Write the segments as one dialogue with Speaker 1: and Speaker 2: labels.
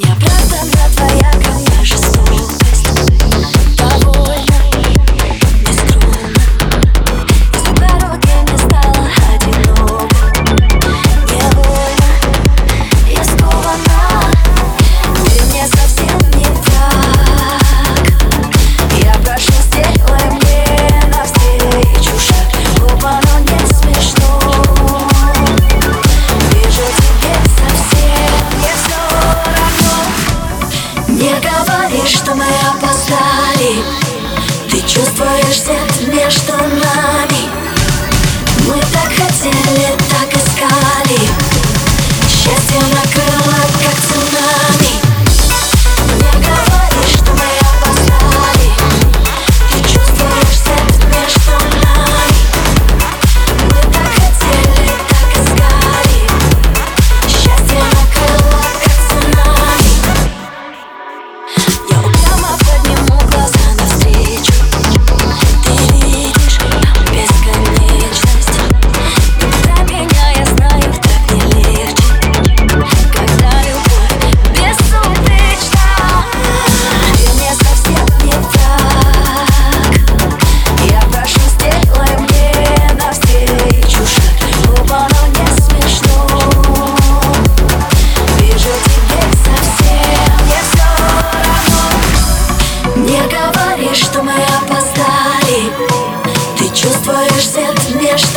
Speaker 1: не оправдать Не говори, что мы опоздали. Ты чувствуешь свет между нами.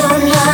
Speaker 1: sunlight